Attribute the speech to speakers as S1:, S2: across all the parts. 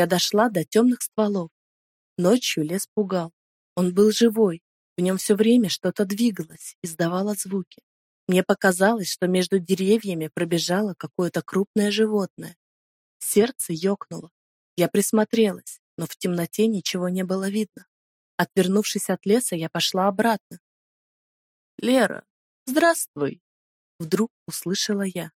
S1: Я дошла до темных стволов. Ночью лес пугал. Он был живой, в нем все время что-то двигалось, издавало звуки. Мне показалось, что между деревьями пробежало какое-то крупное животное. Сердце ёкнуло. Я присмотрелась, но в темноте ничего не было видно. Отвернувшись от леса, я пошла обратно. «Лера, здравствуй!» Вдруг услышала я.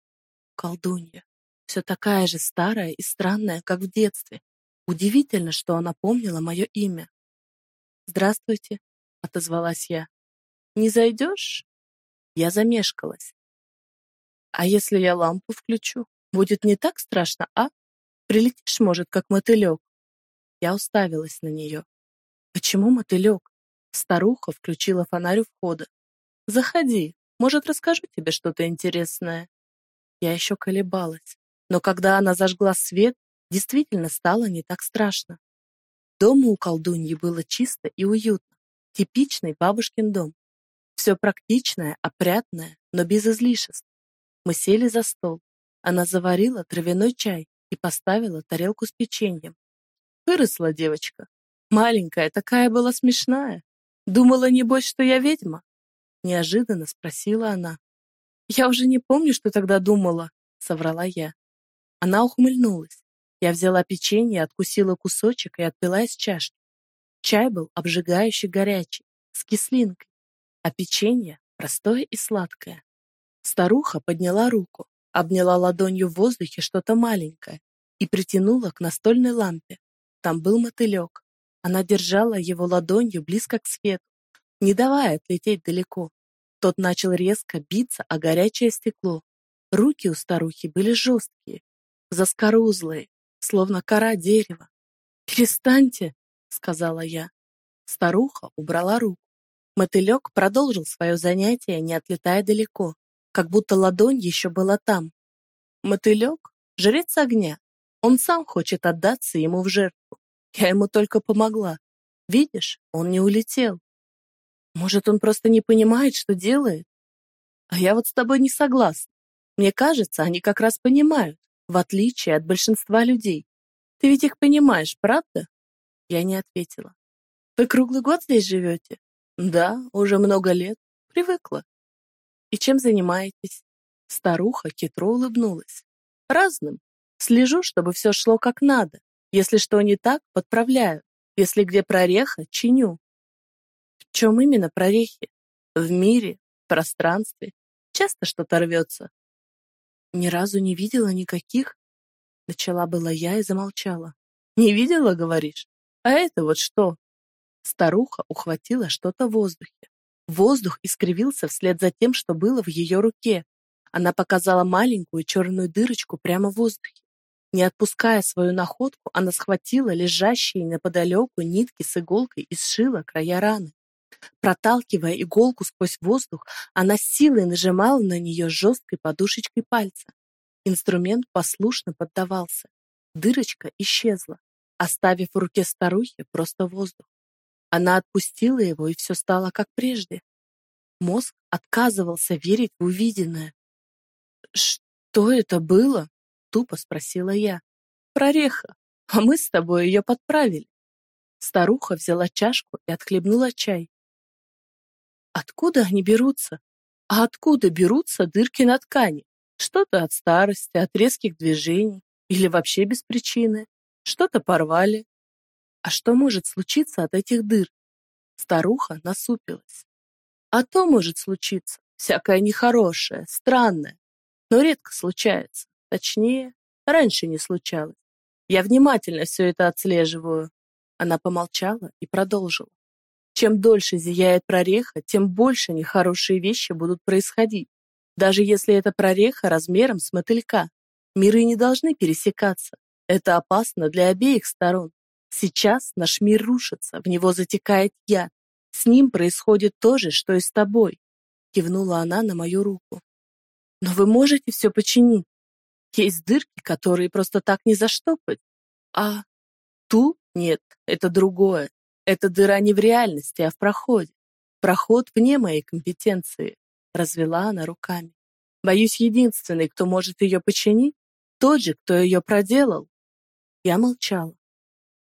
S1: Колдунья. Все такая же старая и странная, как в детстве. Удивительно, что она помнила мое имя. «Здравствуйте», — отозвалась я. «Не зайдешь?» Я замешкалась. «А если я лампу включу? Будет не так страшно, а? Прилетишь, может, как мотылек?» Я уставилась на нее. «Почему мотылек?» Старуха включила фонарь у входа. «Заходи, может, расскажу тебе что-то интересное?» Я еще колебалась, но когда она зажгла свет, действительно стало не так страшно. Дома у колдуньи было чисто и уютно. Типичный бабушкин дом. Все практичное, опрятное, но без излишеств. Мы сели за стол. Она заварила травяной чай и поставила тарелку с печеньем. Выросла девочка. Маленькая, такая была смешная. Думала, небось, что я ведьма? Неожиданно спросила она. Я уже не помню, что тогда думала, соврала я. Она ухмыльнулась. Я взяла печенье, откусила кусочек и отпила из чашки. Чай был обжигающе горячий, с кислинкой, а печенье простое и сладкое. Старуха подняла руку, обняла ладонью в воздухе что-то маленькое и притянула к настольной лампе. Там был мотылек. Она держала его ладонью близко к свету, не давая отлететь далеко. Тот начал резко биться о горячее стекло. Руки у старухи были жесткие, заскорузлые, словно кора дерева. «Перестаньте!» — сказала я. Старуха убрала руку. Мотылек продолжил свое занятие, не отлетая далеко, как будто ладонь еще была там. Мотылек — жрец огня. Он сам хочет отдаться ему в жертву. Я ему только помогла. Видишь, он не улетел. Может, он просто не понимает, что делает? А я вот с тобой не согласна. Мне кажется, они как раз понимают в отличие от большинства людей. Ты ведь их понимаешь, правда? Я не ответила. Вы круглый год здесь живете? Да, уже много лет. Привыкла. И чем занимаетесь? Старуха хитро улыбнулась. Разным. Слежу, чтобы все шло как надо. Если что не так, подправляю. Если где прореха, чиню. В чем именно прорехи? В мире, в пространстве. Часто что-то рвется. Ни разу не видела никаких. Начала была я и замолчала. Не видела, говоришь? А это вот что? Старуха ухватила что-то в воздухе. Воздух искривился вслед за тем, что было в ее руке. Она показала маленькую черную дырочку прямо в воздухе. Не отпуская свою находку, она схватила лежащие неподалеку нитки с иголкой и сшила края раны. Проталкивая иголку сквозь воздух, она силой нажимала на нее жесткой подушечкой пальца. Инструмент послушно поддавался. Дырочка исчезла, оставив в руке старухи просто воздух. Она отпустила его, и все стало как прежде. Мозг отказывался верить в увиденное. «Что это было?» — тупо спросила я. «Прореха, а мы с тобой ее подправили». Старуха взяла чашку и отхлебнула чай. Откуда они берутся? А откуда берутся дырки на ткани? Что-то от старости, от резких движений или вообще без причины. Что-то порвали. А что может случиться от этих дыр? Старуха насупилась. А то может случиться всякое нехорошее, странное, но редко случается. Точнее, раньше не случалось. Я внимательно все это отслеживаю. Она помолчала и продолжила. Чем дольше зияет прореха, тем больше нехорошие вещи будут происходить. Даже если это прореха размером с мотылька. Миры не должны пересекаться. Это опасно для обеих сторон. Сейчас наш мир рушится, в него затекает яд. С ним происходит то же, что и с тобой. Кивнула она на мою руку. Но вы можете все починить. Есть дырки, которые просто так не заштопать. А ту нет, это другое. Эта дыра не в реальности, а в проходе. Проход вне моей компетенции. Развела она руками. Боюсь, единственный, кто может ее починить, тот же, кто ее проделал. Я молчала.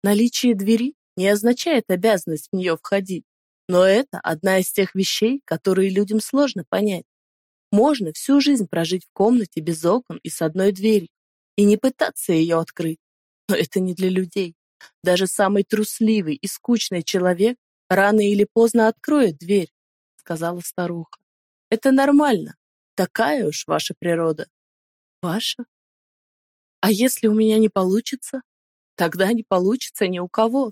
S1: Наличие двери не означает обязанность в нее входить, но это одна из тех вещей, которые людям сложно понять. Можно всю жизнь прожить в комнате без окон и с одной дверью, и не пытаться ее открыть. Но это не для людей. Даже самый трусливый и скучный человек рано или поздно откроет дверь, сказала старуха. Это нормально. Такая уж ваша природа. Ваша? А если у меня не получится? Тогда не получится ни у кого.